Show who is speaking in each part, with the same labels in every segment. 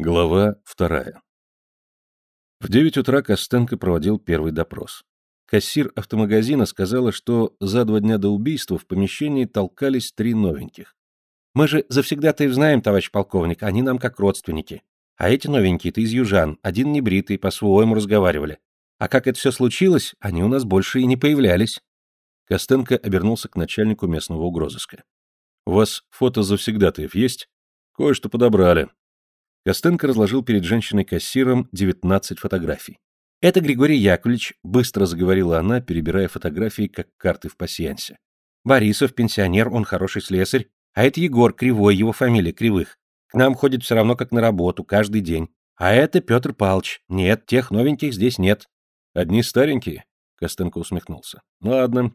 Speaker 1: Глава вторая. В девять утра Костенко проводил первый допрос. Кассир автомагазина сказала, что за два дня до убийства в помещении толкались три новеньких. «Мы же завсегда-то и знаем, товарищ полковник, они нам как родственники. А эти новенькие-то из южан, один небритый, по-своему разговаривали. А как это все случилось, они у нас больше и не появлялись». Костенко обернулся к начальнику местного угрозыска. «У вас фото завсегдатаев есть? Кое-что подобрали. Костенко разложил перед женщиной-кассиром 19 фотографий. «Это Григорий Яковлевич», — быстро заговорила она, перебирая фотографии, как карты в пасьянсе. «Борисов, пенсионер, он хороший слесарь. А это Егор Кривой, его фамилия Кривых. К нам ходит все равно как на работу, каждый день. А это Петр Палч. Нет, тех новеньких здесь нет».
Speaker 2: «Одни старенькие?» — Костенко усмехнулся. «Ладно.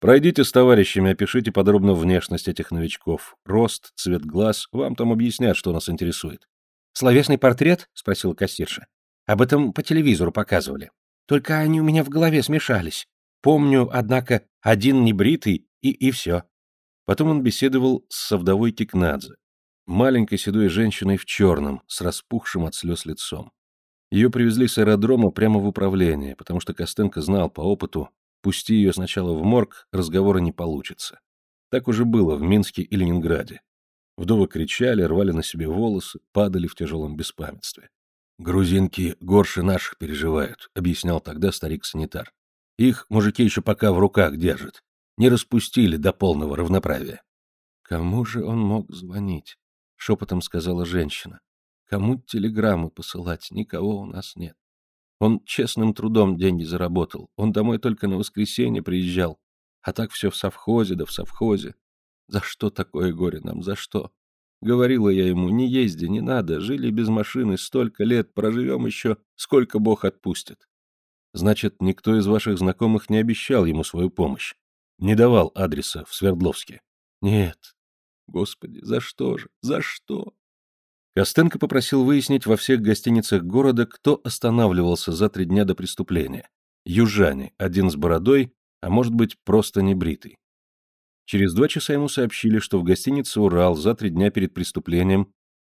Speaker 2: Пройдите с товарищами, опишите подробно внешность этих новичков. Рост, цвет глаз. Вам там объяснят, что нас интересует.
Speaker 1: «Словесный портрет?» — спросила кассирша. «Об этом по телевизору показывали. Только они у меня в голове смешались. Помню, однако, один небритый и, и все».
Speaker 2: Потом он беседовал с совдовой Кикнадзе, маленькой седой женщиной в черном, с распухшим от слез лицом. Ее привезли с аэродрома прямо в управление, потому что Костенко знал по опыту, пусти ее сначала в морг, разговора не получится. Так уже было в Минске и Ленинграде. Вдовы кричали, рвали на себе волосы, падали в тяжелом беспамятстве. «Грузинки горше наших переживают», — объяснял тогда старик-санитар. «Их мужики еще пока в руках держат. Не распустили до полного равноправия».
Speaker 1: «Кому же он мог звонить?» — шепотом сказала женщина. «Кому телеграммы посылать? Никого у нас нет. Он честным трудом деньги заработал. Он домой только на воскресенье приезжал. А так все в совхозе да в совхозе. За что такое горе нам, за что? Говорила я ему, не езди, не надо, жили без машины столько лет, проживем еще, сколько Бог отпустит.
Speaker 2: Значит, никто из ваших знакомых не обещал ему свою помощь? Не давал адреса в Свердловске?
Speaker 1: Нет. Господи, за что же, за что?
Speaker 2: Костенко попросил выяснить во всех гостиницах города, кто останавливался за три дня до преступления. Южане, один с бородой, а может быть, просто небритый. Через два часа ему сообщили, что в гостинице «Урал» за три дня перед преступлением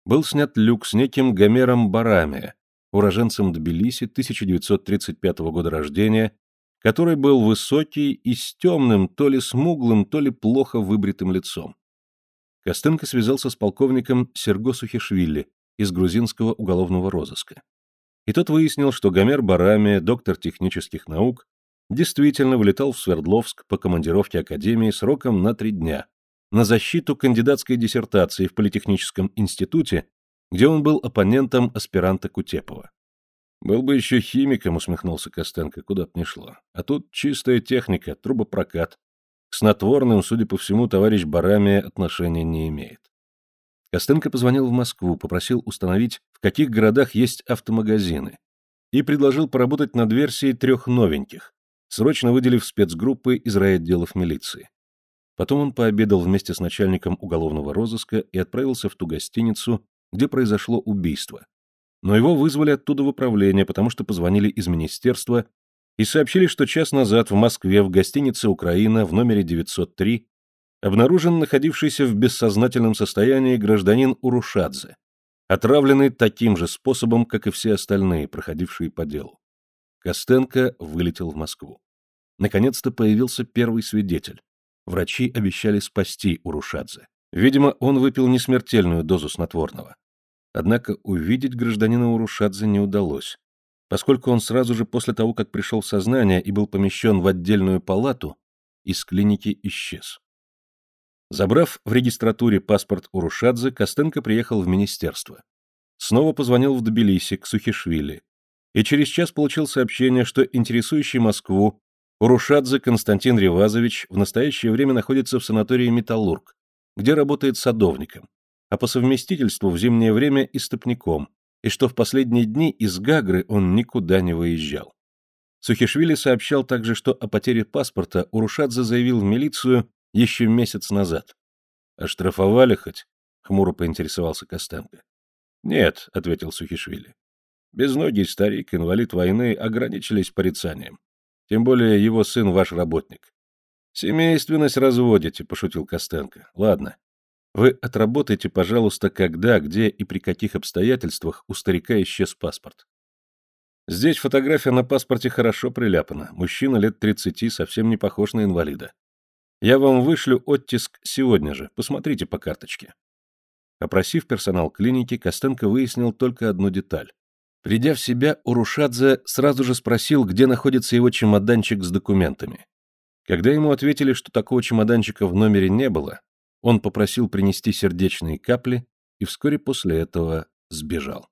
Speaker 2: был снят люк с неким Гомером Барами, уроженцем Тбилиси 1935 года рождения, который был высокий и с темным, то ли смуглым, то ли плохо выбритым лицом. Костенко связался с полковником Серго Сухишвили из грузинского уголовного розыска. И тот выяснил, что Гомер Барами, доктор технических наук, действительно вылетал в Свердловск по командировке Академии сроком на три дня на защиту кандидатской диссертации в Политехническом институте, где он был оппонентом аспиранта Кутепова. «Был бы еще химиком», — усмехнулся Костенко, куда б ни шло. «А тут чистая техника, трубопрокат. К снотворным, судя по всему, товарищ Барами отношения не имеет». Костенко позвонил в Москву, попросил установить, в каких городах есть автомагазины, и предложил поработать над версией трех новеньких, срочно выделив спецгруппы из райотделов милиции. Потом он пообедал вместе с начальником уголовного розыска и отправился в ту гостиницу, где произошло убийство. Но его вызвали оттуда в управление, потому что позвонили из министерства и сообщили, что час назад в Москве в гостинице «Украина» в номере 903 обнаружен находившийся в бессознательном состоянии гражданин Урушадзе, отравленный таким же способом, как и все остальные, проходившие по делу. Костенко вылетел в Москву. Наконец-то появился первый свидетель. Врачи обещали спасти Урушадзе. Видимо, он выпил несмертельную дозу снотворного. Однако увидеть гражданина Урушадзе не удалось, поскольку он сразу же после того, как пришел в сознание и был помещен в отдельную палату, из клиники исчез. Забрав в регистратуре паспорт Урушадзе, Костенко приехал в министерство. Снова позвонил в Тбилиси к Сухишвили, и через час получил сообщение, что интересующий Москву Урушадзе Константин Ревазович в настоящее время находится в санатории «Металлург», где работает садовником, а по совместительству в зимнее время и стопником, и что в последние дни из Гагры он никуда не выезжал. Сухишвили сообщал также, что о потере паспорта Урушадзе заявил в милицию еще месяц назад. «Оштрафовали хоть?» — хмуро поинтересовался Костенко. «Нет», — ответил Сухишвили. Безногий старик, инвалид войны, ограничились порицанием. Тем более его сын ваш работник. Семейственность разводите, пошутил Костенко. Ладно.
Speaker 1: Вы отработайте, пожалуйста, когда, где и при каких обстоятельствах у старика исчез паспорт. Здесь фотография на паспорте хорошо приляпана. Мужчина лет 30, совсем не похож на инвалида. Я вам вышлю оттиск сегодня же. Посмотрите по карточке. Опросив персонал клиники, Костенко выяснил только одну деталь. Придя в себя, Урушадзе сразу же спросил, где находится его чемоданчик с документами. Когда ему ответили, что такого чемоданчика в номере не было, он попросил принести сердечные капли и вскоре после этого сбежал.